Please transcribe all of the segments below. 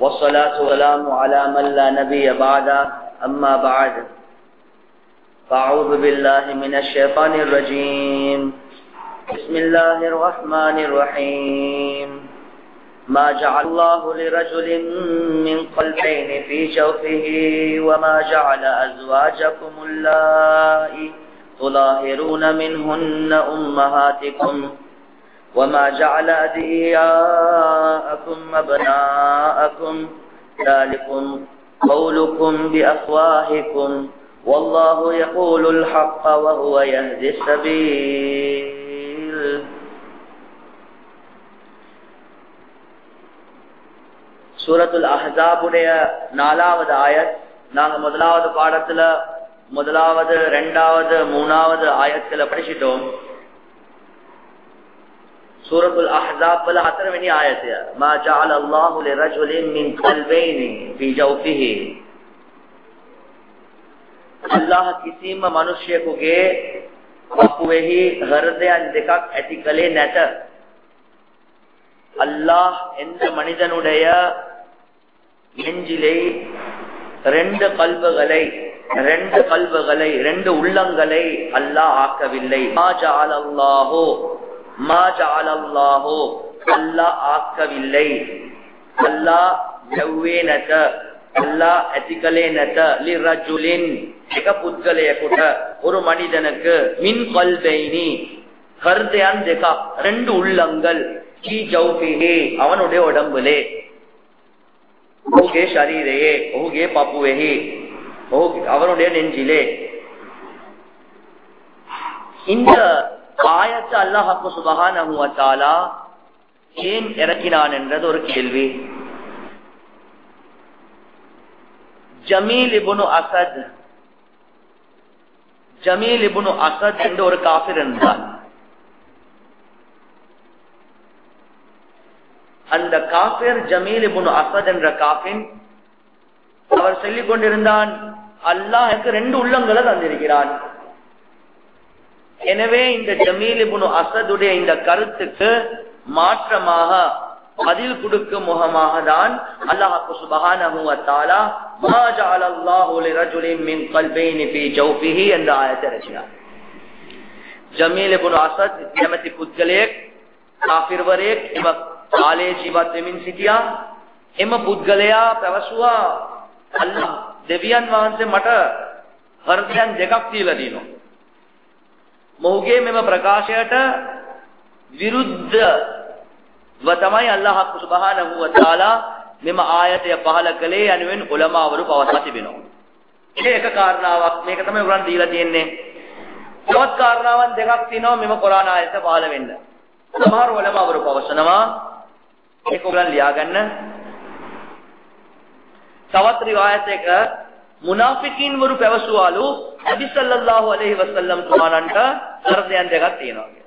والصلاة والسلام على من لا نبي بعده. أما بعد. فأعوذ بالله من الشيطان الرجيم. بسم الله الرحمن الرحيم. ما جعل الله لرجل من قلبين في جوفه وما جعل أزواجكم اللائي تظاهرون منهن أمهاتكم وما جعل أدعياءكم أبناءكم ذلكم قولكم بأفواهكم والله يقول الحق وهو يهدي السبيل சூரத்துல் அஹாபுடைய நாலாவது ஆயத் நாங்க முதலாவது பாடத்துல முதலாவது ரெண்டாவது மூணாவது ஆயத்துல படிச்சிட்டோம் சூரத்துல் அஹாப்ல ஹத்தரவெனி ஆயத்து மா ஜஅல அல்லாஹு லிரஜுலின் மின் கல்பைனி ஃபீ ஜௌஃபிஹி අල්ලාහ කිසිම මිනිසෙකුගේ අපුවෙහි හෘදයන් දෙකක් ඇති කලේ නැත. அல்லாஹ் எந்த மனிதனுடைய நெஞ்சிலே ரெண்டு கல்வுகளை ரெண்டு கல்வுகளை ரெண்டு உள்ளங்களை அல்லாஹ் ஆக்கவில்லை மாஜாலல்லாஹோ மாஜாலல்லாஹோ அல்லாஹ் ஆக்கவில்லை. அல்லாஹ் ஜவ்வேனக அல்லாஹ் எத்திக்கலேனக லிரஜுலின் புத்கலையகுட ஒரு மனிதனுக்கு மின் கல்பைனி கருத்தையான் தேகா ரெண்டு உள்ளங்கள் கி ஜவ்பிஹே அவனுடைய உடம்புலே. ஓகே ஷரீரையே ஓகே பாப்புவேஹி அவனுடைய நெஞ்சிலே. இந்த ஆயத்தை அல்லாஹ் சுபகானா ஏன் இறக்கினான் என்றது ஒரு கேள்வி. ஜமீல் இபுனு அசத் ஜமீல் இபுனு அசத் என்று ஒரு காபிர் இருந்தார். அந்த காபிர் ஜமீல் இபுனு அசத் என்ற காபின் அவர் சொல்லிக் கொண்டிருந்தான் அல்லாஹ் எனக்கு ரெண்டு உள்ளங்களை தந்திருக்கிறான். எனவே இந்த ஜமீலிபுனு அசதுடைய இந்த கருத்துக்கு மாற்றமாக பதில் கொடுக்கும் முகமாக தான் அல்லாஹு சுபஹானஹு வ தஆலா மா ஜஅலல்லாஹு லிரஜுலின் மின் கல்பைனி ஃபீ ஜௌஃபிஹி என்ற ஆயத்தை ரசினார் ජමීල් ඉබ්නු අසද් කැමැති පුද්ගලයෙක් කාෆිර්වරයෙක් එම කාලේ ජීවත් වෙමින් සිටියා එම පුද්ගලයා පැවසුවා අල්ලාහ් දෙවියන් වහන්සේ මට හෘදයන් දෙකක් දීලා දිනවා මොහුගේ මෙම ප්‍රකාශයට විරුද්ධ තමයි අල්ලාහ් සුබ්හානහු වතාලා මෙම ආයතය පහල කළේ යනුවෙන් උලමාවරු පවසා තිබෙනවා. ඒ එක කාරණාවක් මේක තමයි උරන් දීලා තියෙන්නේ. තවත් කාරණාවන් දෙකක් තියෙනවා මෙම කුරාන ආයත පහල වෙන්න. සමහර උලමාවරු පවසනවා ඒක උරන් ලියාගන්න. තවත් රිවායත් එක මුනාෆිකින් වරු පැවසුවාලු නබි සල්ලල්ලාහු අලයිහි වසල්ලම් තුමාලන්ට හෘදයන් දෙකක් තියෙනවා.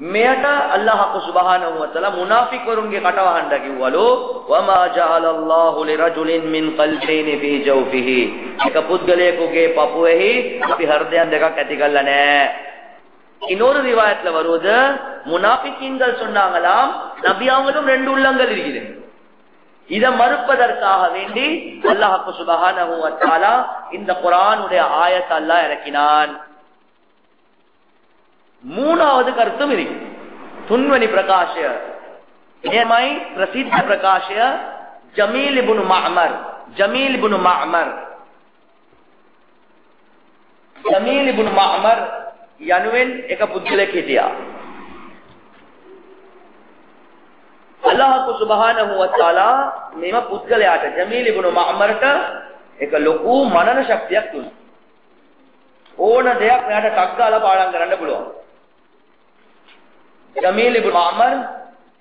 මෙයට අල්ලාහ් සුබ්හානහු වතාලා මුනාෆික් වරුන්ගේ කටවහඬ කිව්වලු වමා ජාලල්ලාහු ලිරජුලින් මින් කල්බයිනි ෆී ජෞෆිහි එක පුද්ගලයෙකුගේ පපුවෙහි අපි හෘදයන් දෙකක් ඇති කරලා නැහැ இன்னொரு ரிவாயத்துல வருவது முனாபிக்கீன்கள் சொன்னாங்களாம் நபி அவங்களும் ரெண்டு உள்ளங்கள் இருக்குது இத மறுப்பதற்காக வேண்டி அல்லாஹ் சுபஹானஹு வ தஆலா இந்த குர்ஆனுடைய ஆயத்தை அல்லாஹ் இறக்கினான் மூணாவது கருத்தும் இருக்கு துன்வனி பிரகாஷ ஏமை பிரசித்த பிரகாஷ ஜமீல் இபுனு மஅமர் ஜமீல் இபுனு மஅமர் ஜமீல் இபுனு மஅமர் යනුවෙන් එක පුද්ගලෙක් හිටියා අල්ලාහ් සුබ්හානහු වතාලා මෙම පුද්ගලයාට ජමීල් ඉබ්නු මඅමර්ට එක ලොකු මනන ශක්තියක් දුන්නා ඕන දෙයක් එයාට ටක් ගාලා පාඩම් කරන්න පුළුවන් ஜமீல் இப்னு மாமர்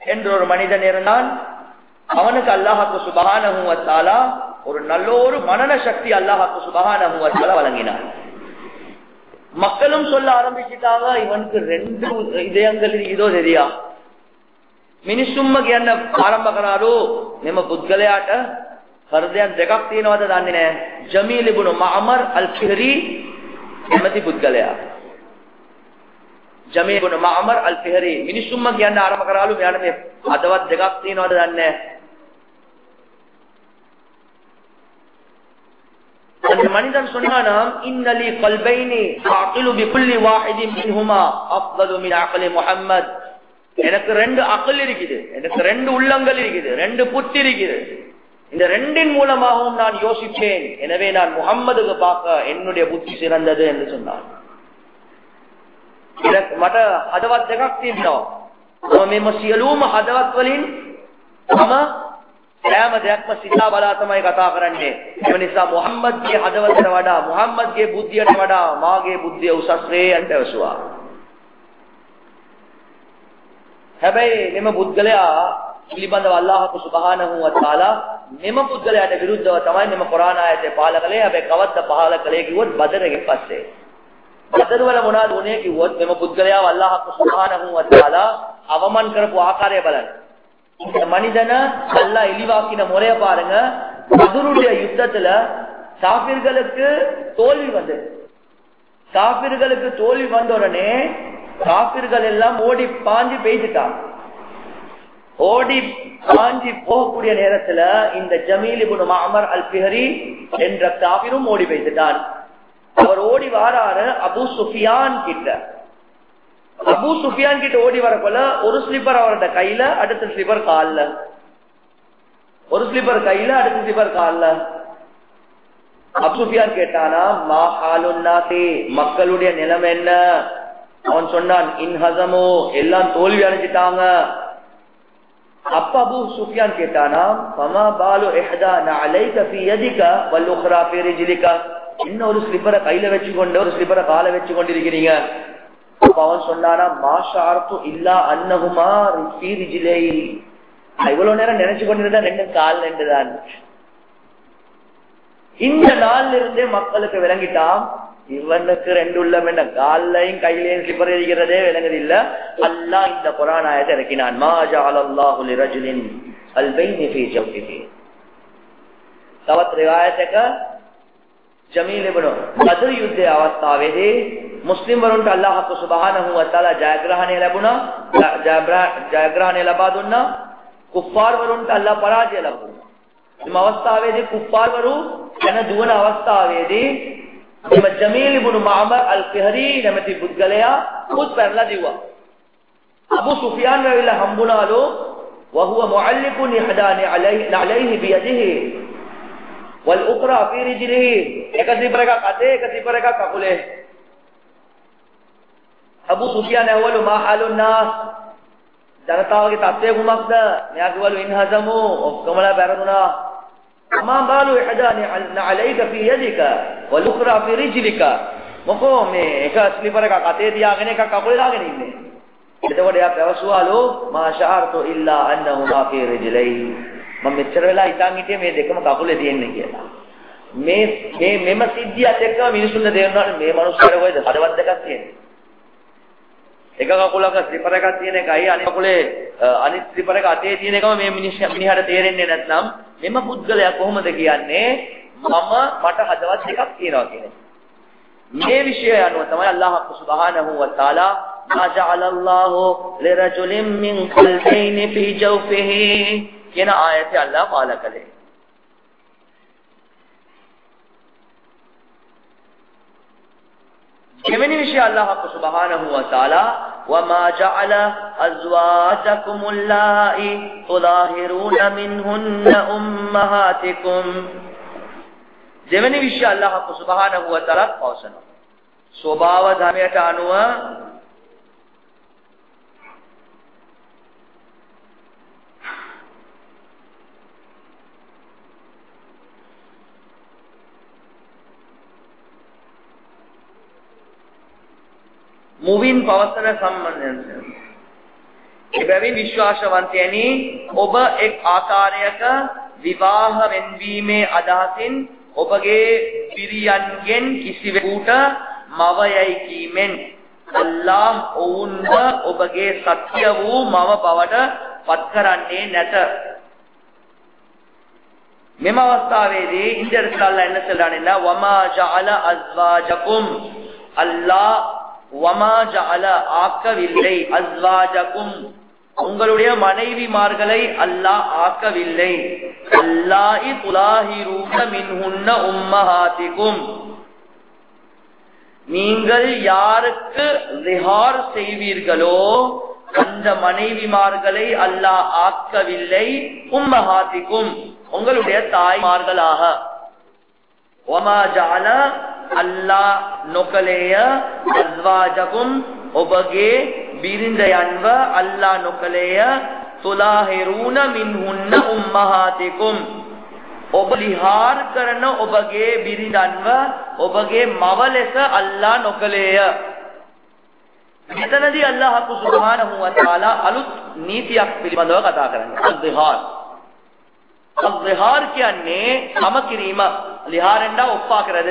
என்ற ஒரு மனிதன் இருந்தான் அவனுக்கு அல்லாஹாக்கு சுபஹானஹு வ தஆலா ஒரு நல்ல ஒரு மனன சக்தி அல்லாஹாக்கு சுபஹானஹு வ தஆலா வழங்கினான் மக்களும் சொல்ல ஆரம்பிச்சிட்டாங்க இவனுக்கு ரெண்டு இதயங்கள் இதோ தெரியா මිනිස්සුම්ම කියන්න ආරම්භ කරාලු මෙම පුද්ගලයාට හෘදයන් දෙකක් තියෙනවද දන්නේ නැහැ. ජමීල් ඉබ්නු මඅමර් අල් කිහරි එමෙති පුද්ගලයා. ජමීබුන මාමර් අල් ෆිහරි මිනිසුම්ම කියන්න ආරම්භ කරාලු මෙයාට මේ හදවත් දෙකක් තියෙනවද දන්නේ அந்த மனிதன் சொன்னானாம் இன்னலி கல்பைனி அகிலு பிகுல்லி வாஹிதின் மின்ஹுமா அஃதலு மின் அக்லி முஹம்மத் எனக்கு ரெண்டு அகல் இருக்குது எனக்கு ரெண்டு உள்ளங்கள் இருக்குது ரெண்டு புத்தி இருக்குது இந்த ரெண்டின் மூலமாகவும் நான் யோசிப்பேன் எனவே நான் முகம்மதுக்கு பார்க்க என்னுடைய புத்தி சிறந்தது என்று சொன்னான் මට හදවත් දෙකක් තිබෙනවා. මම මේ සියලුම හදවත් වලින් මම සෑම දෙයක්ම සිතා බලා තමයි කතා කරන්නේ. ඒ නිසා මුහම්මද්ගේ හදවතට වඩා මුහම්මද්ගේ බුද්ධියට වඩා මාගේ බුද්ධිය උසස් වේ යන්ට ඇසුවා. හැබැයි මෙම පුද්ගලයා පිළිබඳව අල්ලාහ් සුබ්හානහු වතාලා මෙම පුද්ගලයාට විරුද්ධව තමයි මෙම කුරාන ආයතේ පාල කළේ. හැබැයි කවද්ද පහල කළේ කිව්වොත් බදරගෙන් පස්සේ. බදර වල මොනවද උනේ කිව්වොත් මෙම පුද්ගලයාව අල්ලාහ් සුබ්හානහු වතාලා අවමන් කරපු ආකාරය බලන්න. இந்த மனிதனை நல்லா இழிவாக்கின முறைய பாருங்க பதுருடைய யுத்தத்துல காபிர்களுக்கு தோல்வி வந்தது காபிர்களுக்கு தோல்வி வந்த உடனே காப்பிர்கள் எல்லாம் ஓடி பாஞ்சு பெய்துட்டாங்க ஓடி பாஞ்சி போகக்கூடிய நேரத்துல இந்த ஜமீல் இபுன் மாமர் அல் பிஹரி என்ற காபிரும் ஓடி பெய்துட்டான். அவர் ஓடி வாராரு அபு சுஃபியான் கிட்ட. அபு சுஃபியான் கிட்ட ஓடி வரப்போல ஒரு ஸ்லிப்பர் அவரோட கையில அடுத்த ஸ்லிப்பர் கால்ல. ஒரு ஸ்லிப்பர் கையில அடுத்த ஸ்லிப்பர் கால்ல. அபு சுஃபியான் கேட்டானா மா ஹாலுன்னாசி மக்களுடைய நிலைமை என்ன? அவன் சொன்னான் இன்ஹசமோ எல்லாம் தோல்வி அடைஞ்சிட்டாங்க. அப்ப அபு சுஃபியான் கேட்டானா பமா பாலு எஹதா அலைக ஒரு ஸ்லிப்பரை கையில வச்சுக்கொண்டு ஒரு ஸ்லிப்பரை காலை வச்சு கொண்டிருக்கிறீங்க அப்ப அவன் சொன்னானா மாஷார்த்து இல்லா அன்னகுமா ரிஜிலை இவ்வளவு நேரம் நினைச்சு கொண்டிருந்தா ரெண்டு கால் ரெண்டுதான் இந்த நாள்ல இருந்தே மக்களுக்கு விளங்கிட்டான் இவனுக்கு ரெண்டு உள்ளம் என்ன காலையும் கையிலையும் சிப்பர் இருக்கிறதே விளங்குது இல்ல அல்லா இந்த புராணாயத்தை இறக்கினான் மாஜால் அல்லாஹுலி ரஜுலின் அல்பைனி ஃபீ ஜவ்ஹிஹி තවත් රිවායතක ජමීල් ඉබ්නු බදර් යුද්ධයේ අවස්ථාවේදී මුස්ලිම් වරුන්ට අල්ලාහ් සුබ්හානහු වතාලා ජයග්‍රහණය ලැබුණා ජයග්‍රහණය ලබා දුන්නා කුෆාර් වරුන්ට අල්ලාහ් පරාජය ලැබුණා මේ අවස්ථාවේදී කුෆාර් වරු යන දුවන අවස්ථාවේදී එම ජමීල් ඉබ්නු මාමර් අල් ෆිහරි නැමැති පුද්ගලයා පුත් පැනලා දිව්වා අබු සුෆියාන් වෙවිලා හම්බුණාලු وهو معلق يحداني عليه عليه بيده والأخرى في رجله එක සිපර එකක් අතේ එක සිපර එකක් කකුලේ අබු සුෆියාන් ඇහුවලු මා හාලුන්නා ජනතාවගේ තත්ත්වය කුමක්ද මෙයා කිව්වලු ඉන්හසමු ඔක්කොමලා බැරදුනා අමා බාලු ඉහදානි අලයික ෆී යදික වල් උඛරා ෆී රිජ්ලික. මොකෝ මේ එක ස්ලිපර් එකක් අතේ තියාගෙන එකක් කකුලේ දාගෙන ඉන්නේ? එතකොට එයා පැවසුවාලු මා ශාර්තු ඉල්ලා අන්නහු මා ෆී රිජ්ලයි. මම මෙච්චර වෙලා හිතන් හිටියේ මේ දෙකම කකුලේ තියෙන්නේ කියලා. මේ මේ මෙම සිද්ධියත් එක්ක මිනිසුන්ට තේරෙනවා මේ මනුස්සයර කොයිද හදවත් දෙකක් තියෙන්නේ. එක කකුලක ස්ලිපර් එකක් තියෙන එකයි අනිත් කකුලේ අනිත් ස්ලිපර් එක අතේ තියෙන එකම මේ මිනිහට තේරෙන්නේ නැත්නම් මෙම පුද්ගලයා කොහොමද කියන්නේ මම මට හදවත් දෙකක් තියෙනවා කියන්නේ මේ විෂය අනුව තමයි අල්ලාහ් සුබ්හානහු වතාලා ما جعل الله لرجل من قلبين في جوفه කියන ආයතය අල්ලාහ් පාල කළේ දෙවෙනි විෂය අල්ලාහ් සුබ්හානහු වතාලා وما جعل ازواجكم اللائي تظاهرون منهن امهاتكم දෙවෙනි විෂය අල්ලාහ් සුබ්හානහු වතාලා පවසනවා. ස්වභාව ධර්මයට අනුව මුවින් පවසන සම්බන්ධයෙන් එබැවින් විශ්වාසවන්තයනි ඔබ එක් ආකාරයක විවාහ වෙන්වීමේ අදහසින් ඔබගේ පිරියන්ගෙන් කිසිවෙකුට මව යයි කීමෙන් අල්ලාහ් ඔවුන්ව ඔබගේ සත්‍ය වූ මව බවට පත් කරන්නේ නැත. මෙම අවස්ථාවේදී ඉන්දර්සල්ලා එන්න සලානින වමා ජഅල අස්වාජකුම් අල්ලාහ් වමා ජඅල ආකවිල්ලයි අස්වාජකුම් உங்களுடைய மனைவிமார்களை அல்லாஹ் ஆக்கவில்லை. அல்லாஹி துலாஹிரூன மின்ஹுன்ன உம்மஹாதிக்கும் நீங்கள் யாருக்கு ரிஹார் செய்வீர்களோ அந்த மனைவிமார்களை அல்லாஹ் ஆக்கவில்லை உம்மஹாதிக்கும் உங்களுடைய தாய்மார்களாக. ஒமா ஜால அல்லாஹ் ஒபகே බිරිඳයන්ව අල්ලා නොකලේය තුලාහිරුණ මින්හුන්න උම්මහාතිකුම්. ඔබ ලිහාර් කරන ඔබගේ බිරිඳන්ව ඔබගේ මව ලෙස අල්ලා නොකලේය මෙතනදී අල්ලාහ් සුබ්හානහු වතාලා අලුත් නීතියක් පිළිබඳව කතා කරන්නේ අල්දිහාර් අල්දිහාර් කියන්නේ සම කිරීම. ලිහාරෙන්ඩා ඔප්පා කරද?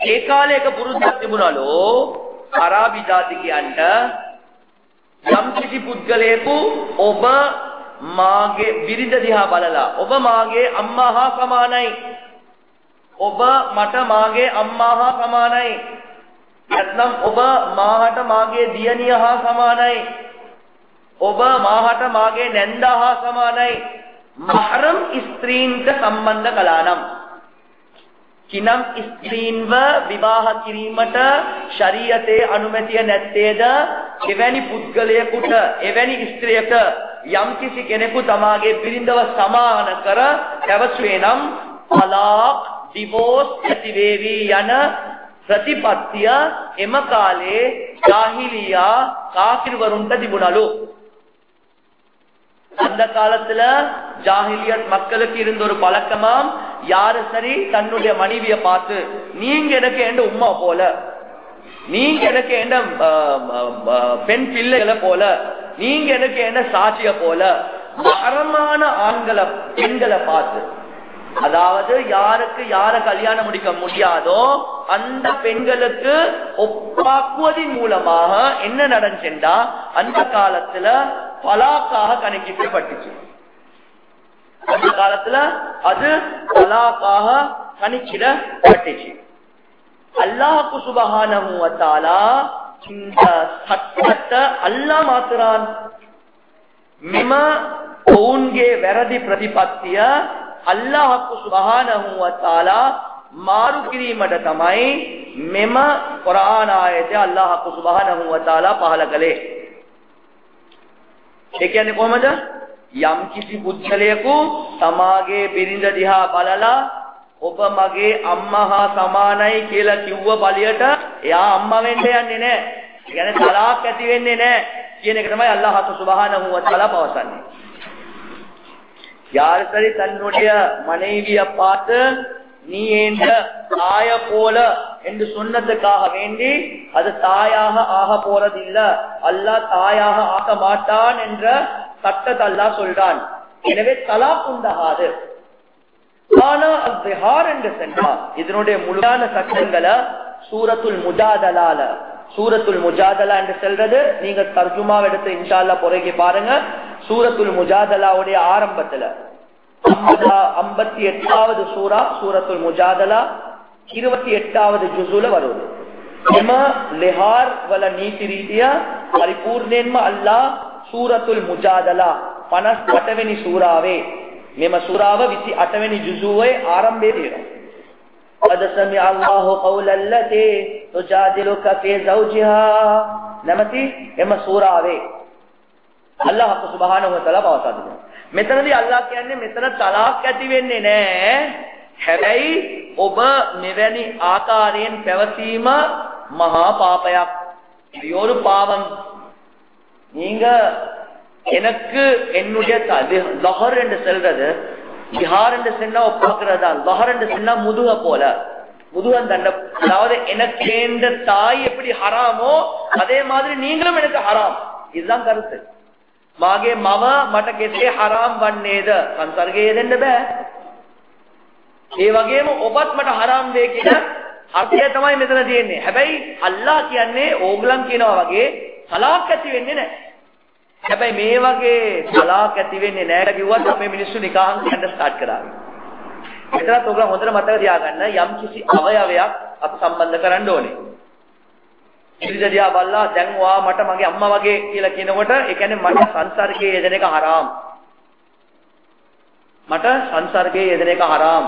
ඒ කාලයක පුරුද්දක් තිබුණලෝ අරාබි ජාතිකයන්ට යම් කිසි පුද්ගලයෙකු ඔබ මාගේ බිරිඳ දිහා බලලා ඔබ මාගේ අම්මා හා සමානයි. ඔබ මට මාගේ අම්මා හා සමානයි. නැත්නම් ඔබ මාහට මාගේ දියණිය හා සමානයි. ඔබ මාහට මාගේ නැන්දා හා සමානයි. මහරම් ස්ත්‍රීන්ට සම්බන්ධ කළා නම් කිනම් ස්ත්‍රීන්ව විවාහ කිරීමට ශරීයතේ අනුමැතිය නැත්තේද එවැනි පුද්ගලයෙකුට එවැනි ස්ත්‍රියක යම්කිසි කෙනෙකු තමාගේ බිරිඳව සමාන කර පැවසුවේ නම් තලාක් ඩිවෝස් ඇතිවේවි යන ප්‍රතිපත්තිය එම කාලේ ஜாஹிலியா காபிர்வருண்ட திபுணலு அந்த காலத்துல ஜாஹிலியத் மக்களுக்கு இருந்த ஒரு பழக்கமாம் யாரு சரி? தன்னுடைய மனைவிய பார்த்து நீங்க எனக்கு எந்த உமா போல. நீங்க எனக்கு என்ன பெண் பிள்ளைகளை போல. நீங்க எனக்கு என்ன சாட்சிய போல. மரமான ஆண்களை பெண்களை பார்த்து. அதாவது யாருக்கு யார கல்யாணம் முடிக்க முடியாதோ அந்த பெண்களுக்கு ஒப்பாக்குவதன் மூலமாக என்ன நடந்துச்சுண்டா அந்த காலத்துல பலாக்காக கணக்கிட்டு பட்டுச்சு. அந்த காலத்துல அது பலாக்காக கணிச்சிடப்பட்டுச்சு அல்லாஹுக்கு சுபகானமுவத்தாலா இந்த சட்டத்தை அல்லா மாத்துறான் මෙම ඔවුන්ගේ වැරදි ප්‍රතිපත්තිය අල්ලාහක්කු සුබහානහුවතාලා මාරු කිරීමට තමයි මෙම කොරානායතය අල්ලාහක්කු සුබහනහුවතාලා පහල කළේ ඒ කියන්නේ කොහොමද යම් කිසි පුද්ගලයෙකු තමාගේ බිරිඳ දිහා බලලා ඔබ මගේ අම්මා හා සමානයි කියලා කිව්ව බලියට එයා අම්මා වෙන්න යන්නේ නැහැ. ඒ කියන්නේ තලාක් ඇති වෙන්නේ නැහැ කියන එක තමයි අල්ලාහ් සුබ්හානහු වතාලා පවසන්නේ. யார் சரி தன்னுடைய மனைவிய பார்த்து நீ என்ற தாய போல என்று சொன்னதுக்காக வேண்டி அது தாயாக ஆக போறதில்ல அல்லாஹ் தாயாக ஆக மாட்டான் என்ற சட்டத்தை சொல்றான். எனவே தலா உண்டாகாது. ஆனா அவ்விஹார் என்று முஜாதலா என்று இன்ஷால்லா பாருங்க. சூரத்துல் முஜாதலாவுடைய ஆரம்பத்துல ஐம்பத்தி எட்டாவது சூரா சூரத்துல் முஜாதலா இருபத்தி எட்டாவது ஜுசுல வருவது லெஹார் ரீதியா பரிபூர்ணேன்மா அல்லா සූරතුල් මුජාදලා 58 වෙනි සූරාවේ මෙම සූරාව 28 වෙනි ජුසුවේ ආරම්භය තියෙනවා. قد سمع الله قول التي تجادلك في زوجها නැමැති එම සූරාවේ අල්ලාහ් සුබ්හානහු වතාලා පවසා දෙනවා. මෙතනදී අල්ලාහ් කියන්නේ මෙතන තලාක් ඇති වෙන්නේ නැහැ. හැබැයි ඔබ මෙවැනි ආකාරයෙන් පැවසීම මහා පාපයක්. යෝරු පාවම් நீங்க எனக்கு என்னுடைய லஹர் என்று செல்றது ஜிஹார் என்று சொன்னா ஒப்பாக்குறதா லஹர் என்று சொன்னா முதுக போல முதுகன் தண்ட அதாவது எனக்கு எந்த தாய் எப்படி ஹராமோ அதே மாதிரி நீங்களும் எனக்கு ஹராம் இதுதான் கருத்து මාගේ මම මට කෙසේ හරාම් වන්නේද සංසර්ගයේ දෙන්න බෑ ඒ වගේම ඔබත් මට හරාම් වේ කියන අර්ථය තමයි මෙතන තියෙන්නේ හැබැයි අල්ලා කියන්නේ ඕගලන් කියනවා වගේ තලාක් ඇති වෙන්නේ නැහැ හැබැයි මේ වගේ තලාක් ඇති වෙන්නේ නැහැ කිව්වත් අපේ මිනිස්සු නිකාහන් කියන්න ස්ටාර්ට් කරා එතනත් ඔයගොල්ලෝ හොඳට මතක තියාගන්න යම් කිසි අවයවයක් අපි සම්බන්ධ කරන්න ඕනේ ඉරිදදියා බල්ලා දැන් වා මට මගේ අම්මා වගේ කියලා කියනකොට ඒ කියන්නේ මට සංසර්ගයේ යෙදෙන එක හරාම්. මට සංසර්ගයේ යෙදෙන එක හරාම්.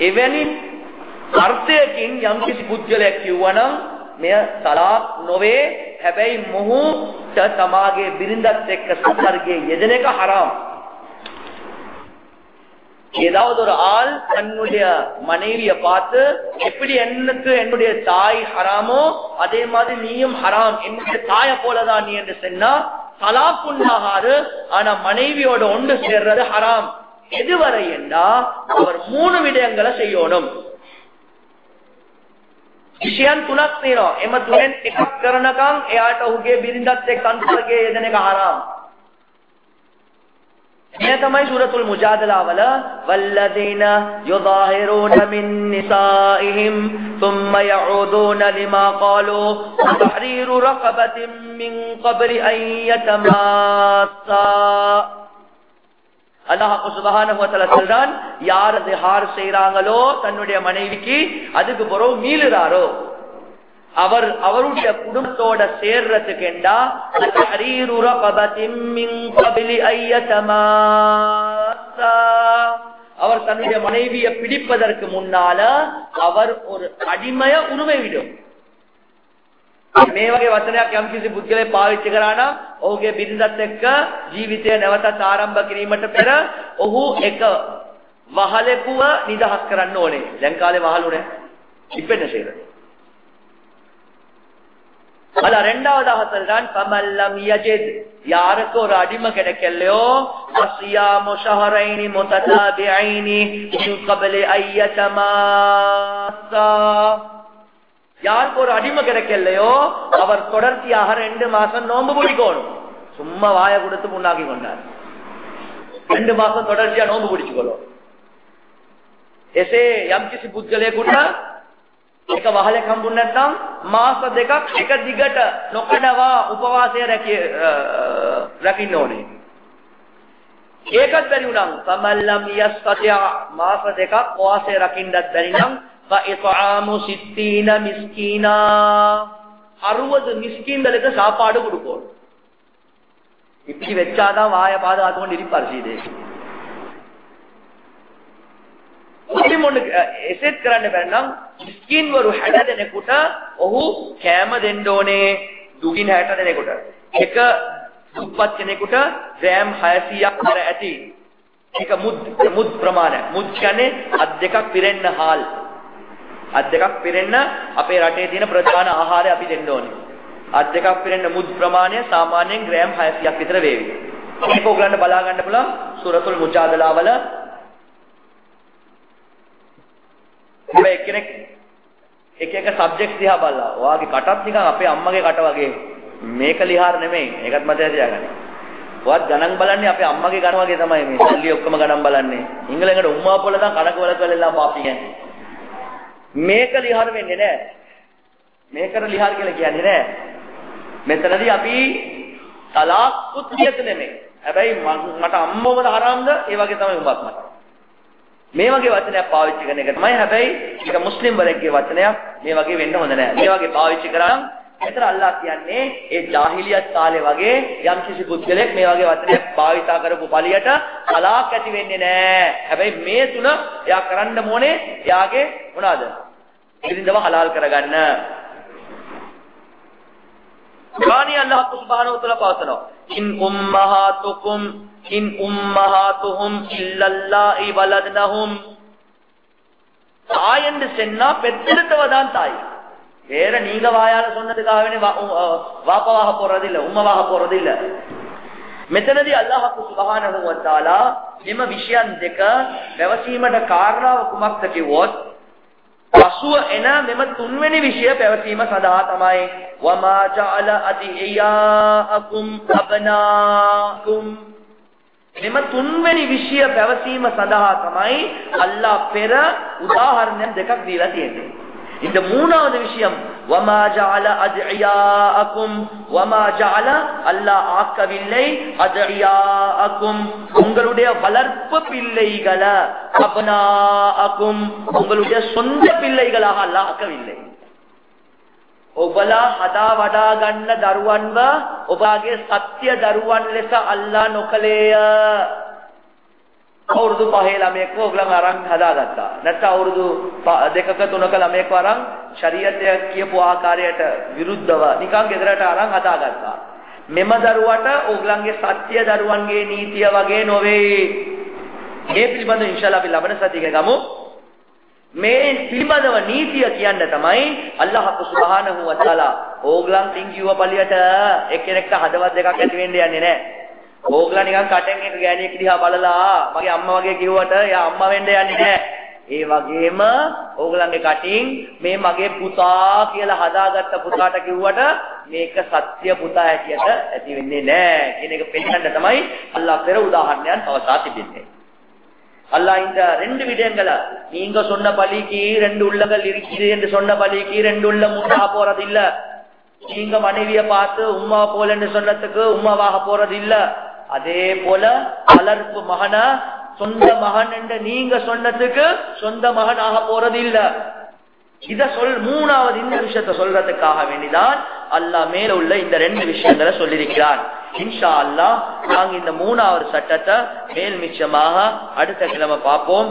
එවැනි අර්ථයකින් යම්කිසි පුද්ගලයෙක් කිව්වනම් මෙය තලාක් නොවේ හැබැයි මොහුට තමාගේ බිරිඳත් එක්ක සංසර්ගයේ යෙදෙන එක හරාම්. ஏதாவது ஒரு ஆள் தன்னுடைய மனைவிய பார்த்து எப்படி எனக்கு என்னுடைய தாய் ஹராமோ அதே மாதிரி நீயும் ஹராம் என்னுடைய தாய போலதான் நீ என்று சொன்னா தலாக் உண்டாகாது ஆனா மனைவியோட ஒன்று சேர்றது ஹராம் எதுவரை என்றா அவர் மூணு விடயங்களை செய்யணும் විෂයන් තුනක් තියෙනවා. එම තුනෙන් එකක් කරනකම් එයාට ඔහුගේ බිරිඳත් එක්ක අන්තරගේ යෙදෙන එක හරාම්. මේ තමයි සූරතුල් මුජාදලා වල වල්ලදීන යුදාහිරූන මින් නිසායිහිම් ثم يعودون لما قالوا تحرير رقبة من قبل أن يتماسا அல்லாஹு சுபகான சொல்றான் யார் அது ஹார் செய்யறாங்களோ தன்னுடைய மனைவிக்கு அதுக்கு பிறகு மீளுறாரோ? அவர் அவருடைய குடும்பத்தோட சேர்றதுக்கு என்றா அவர் தன்னுடைய மனைவியை பிடிப்பதற்கு முன்னால அவர் ஒரு அடிமைய உருவை விடும் මේ වගේ වචනයක් යම්කිසි පුද්ගලයෙක් පාවිච්චි කරා නම් ඔහුගේ බිරිඳත් එක්ක ජීවිතය නැවතත් ආරම්භ කිරීමට පෙර ඔහු එක වහලෙකුව නිදහස් කරන්න ඕනේ. දැන් කාලේ වහලු නෑ. ඉපෙන්න ශේර. අල රෙන්ඩවද හතරන් පමල්ලම් යජෙද් යාරක ஒரு அடிமை கிடைக்கலையோ அசியாம ஷஹரைனி முத்ததாபிஐனி மின் கபலி ஐயதமாசா யாருக்கு ஒரு அடிமை கிடைக்கலையோ அவர் தொடர்ச்சியாக ரெண்டு மாசம் நோன்பு பிடிக்கணும் சும்மா வாய கொடுத்து முன்னாக்கி கொண்டார் ரெண்டு மாசம் தொடர்ச்சியா நோன்பு பிடிச்சுக்கணும் එසේ යම් කිසි පුද්ගලයෙකුට එක වහලක් හම්බුනේ නැත්නම් මාස දෙකක් එක දිගට නොකඩවා උපවාසය රැකින්න ඕනේ. ඒකත් බැරි වුණා. සමල්ලම් යස්තතිය මාස දෙකක් උපවාසය රකින්නත් බැරි නම් இத்ஆமு சித்தீன மிஸ்கீனா அறுபது மிஸ்கீன்களுக்கு சாப்பாடு கொடுக்கணும் இப்படி வச்சாதான் வாய பாதுகாத்து கொண்டு இருப்பார் சீதே මුස්ලිම් ඔන්න එසෙත් කරන්න බැන්නම් මිස්කින් වරු 60 දෙනෙකුට ඔහු කෑම දෙන්න ඕනේ දුකින් 60 දෙනෙකුට. එක දුප්පත් කෙනෙකුට ග්‍රෑම් 600ක් කර ඇති. එක මුද් මුද් ප්‍රමාණය. මුද් කියන්නේ අත් දෙකක් පිරෙන්න හාල්. අත් දෙකක් පිරෙන්න අපේ රටේ තියෙන ප්‍රධාන ආහාරය අපි දෙන්න ඕනේ. අත් දෙකක් පිරෙන්න මුද් ප්‍රමාණය සාමාන්‍යයෙන් ග්‍රෑම් 600ක් විතර වේවි. මේක ඔයගලන්ට බලා ගන්න පුළුවන් සූරතුල් මුජාදලා වල හැබැයි එක්කෙනෙක් එක එක සබ්ජෙක්ට් දිහා බලලා ඔයාගේ කටත් නිකන් අපේ අම්මගේ කට වගේ මේක ලිහාර නෙමෙයි ඒකත් මතය තියාගන්න. ඔයත් ගණන් බලන්නේ අපේ අම්මගේ ගණන් වගේ තමයි මේ සල්ලි ඔක්කොම ගණන් බලන්නේ. ඉංගලෙන්කට උම්මා පොළ දා කනක වල කළලා පාපි කියන්නේ. මේක ලිහාර වෙන්නේ නැහැ. මේකට ලිහාර කියලා කියන්නේ නැහැ. මෙතනදී අපි තලාක් උත්තියක නෙමෙයි. හැබැයි මට අම්මවද හරාම්ද ඒ වගේ තමයි උඹත් මට. මේ වගේ වචනයක් පාවිච්චි කරන එක තමයි හැබැයි ඒක මුස්ලිම් වලගේ වචනයක් මේ වගේ වෙන්න හොඳ නැහැ. මේ වගේ පාවිච්චි කරාම ඇතර අල්ලා කියන්නේ ඒ ජාහිලියත් කාලේ වගේ යම් කිසි පුද්ගලෙක් මේ වගේ වචනයක් භාවිතා කරපු පළියට කලාවක් ඇති වෙන්නේ නැහැ. හැබැයි මේ තුන එයා කරන්න ඕනේ එයාගේ මොනවාද? ඉරින්දව හලාල් කරගන්න. කුර්ආනයේ අල්ලාහ් සුබ්හානහු වතාලා පවසනවා. ඉන් උම්මහාතුකුම් ඉන් උම්මහාතුහුම් ඉල්ලල්ලාහි වලදනහුම් ආයෙන්ද සෙන්නා පෙත්තට වදාන් තායි. வேற நீங்க வாயால சொன்னதுக்காக வேண்டி வாப்பவாக போறது இல்ல உம்மவாக போறது இல்ல මෙතනදී අල්ලාහ් සුබ්හානහු වතාලා මෙම විෂයන් දෙක පැවසීමට කාරණාව කුමක්ද කිව්වොත් පසුව එන මෙම තුන්වෙනි විෂය පැවසීම සඳහා තමයි වමා ජාල අදියාකුම් අබනාකුම් මෙම තුන්වෙනි විෂය පැවසීම සඳහා තමයි අල්ලාහ් පෙර උදාහරණ දෙකක් දීලා තියෙන්නේ. இந்த மூணாவது விஷயம் வமா ஜஅல அத்இயாஅக்கும் வமா ஜஅல அல்லாஹ் ஆக்கவில்லை அத்இயாஅக்கும் உங்களுடைய வளர்ப்பு பிள்ளைகளை அப்னாஅக்கும் உங்களுடைய சொந்த பிள்ளைகளாக அல்லாஹ் ஆக்கவில்லை ඔබලා හදා වඩා ගන්න දරුවන්ව ඔබගේ සත්‍ය දරුවන් ලෙස අල්ලා නොකලේය. අවුරුදු පහේ ළමයෙක්ව ඔයගලන් අරන් හදාගත්තා. නැත්නම් අවුරුදු දෙකක තුනක ළමයෙක්ව අරන් ශරීයතය කියපු ආකාරයට විරුද්ධව නිකන් ගෙදරට අරන් හදාගත්තා. මෙම දරුවට ඕගලන්ගේ සත්‍ය දරුවන්ගේ නීතිය වගේ නොවේ. මේ පිළිබඳව ඉන්ෂාල්ලා අපි ලබන සතියේ ගමු. මේ පිළිබඳව නීතිය කියන්න තමයි අල්ලාහ් සුබ්හානහු වතාලා ඕගලන් තින්කියව පළියට එක්කෙනෙක්ට හදවත් දෙකක් ඇති වෙන්න යන්නේ නැහැ. ඕගලා නිකන් කටෙන් එක ගෑණියෙක් දිහා බලලා මගේ අම්මා වගේ කිව්වට එයා අම්මා වෙන්න යන්නේ නැහැ. ඒ වගේම ඕගලන්ගේ කටින් මේ මගේ පුතා කියලා හදාගත්ත පුතාට කිව්වට මේක සත්‍ය පුතා හැටියට ඇති වෙන්නේ නැහැ කියන එක පෙන්නන්න තමයි අල්ලාහ් පෙර උදාහරණයක් පවසා තිබෙන්නේ. அல்லாஹ் இந்த ரெண்டு விடயங்களை நீங்க சொன்ன பலிக்கு ரெண்டு உள்ளங்கள் இருக்குது என்று சொன்ன பலிக்கு ரெண்டு உள்ளம் உண்டா போறது இல்ல நீங்க மனைவிய பார்த்து உம்மா போலன்னு சொன்னதுக்கு உம்மாவாக போறது இல்ல அதே போல வளர்ப்பு மகன சொந்த மகன் என்று நீங்க சொன்னதுக்கு சொந்த மகனாக போறது இல்ல. இத சொல் மூணாவது இந்த விஷயத்த சொல்றதுக்காக வேண்டிதான் அல்லாஹ் மேல உள்ள இந்த ரெண்டு விஷயங்களை சொல்லியிருக்கிறான். இன்ஷா அல்லாஹ் நாங்க இந்த மூணாவது சட்டத்தை மேல் மிச்சமாக அடுத்த கிழமை பார்ப்போம்.